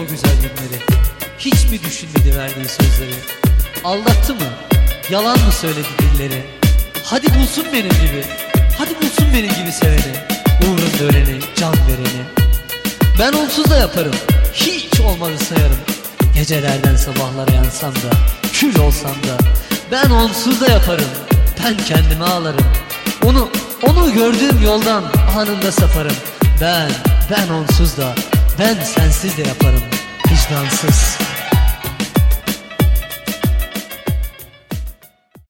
O güzel günleri. Hiç mi düşünmedi verdiği sözleri? Aldattı mı? Yalan mı söyledi dilleri? Hadi bulsun benim gibi. Hadi bulsun benim gibi seveni. Uğrunda öleni, can vereni. Ben onsuz da yaparım. Hiç olmadı sayarım. Gecelerden sabahlara yansam da, kül olsam da. Ben onsuz da yaparım. Ben kendime ağlarım. Onu, onu gördüğüm yoldan anında saparım. Ben, ben onsuz da, ben sensiz de yaparım. Vicdansız.